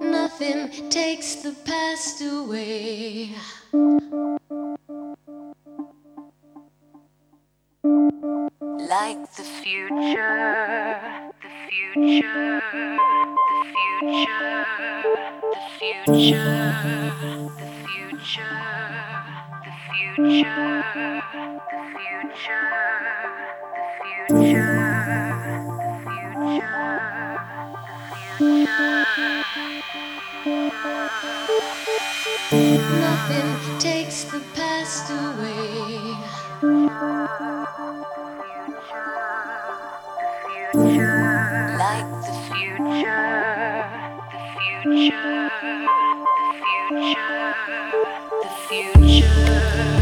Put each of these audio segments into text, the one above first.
Nothing takes the past away. Like the future, future, the future, the future, the future, the future, the future, the future, The future. The Nothing future, the future, the future.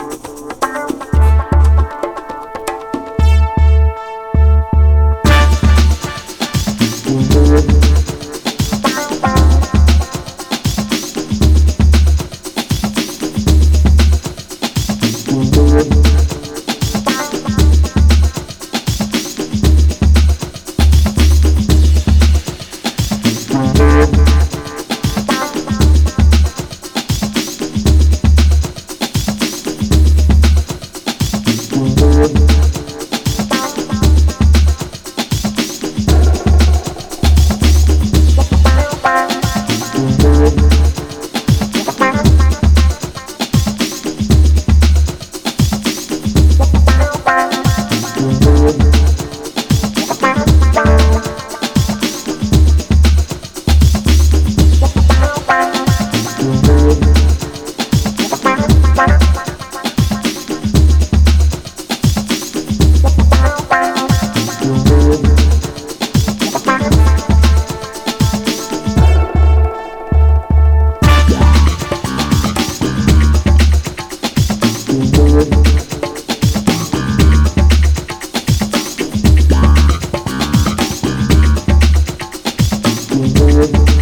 Bye.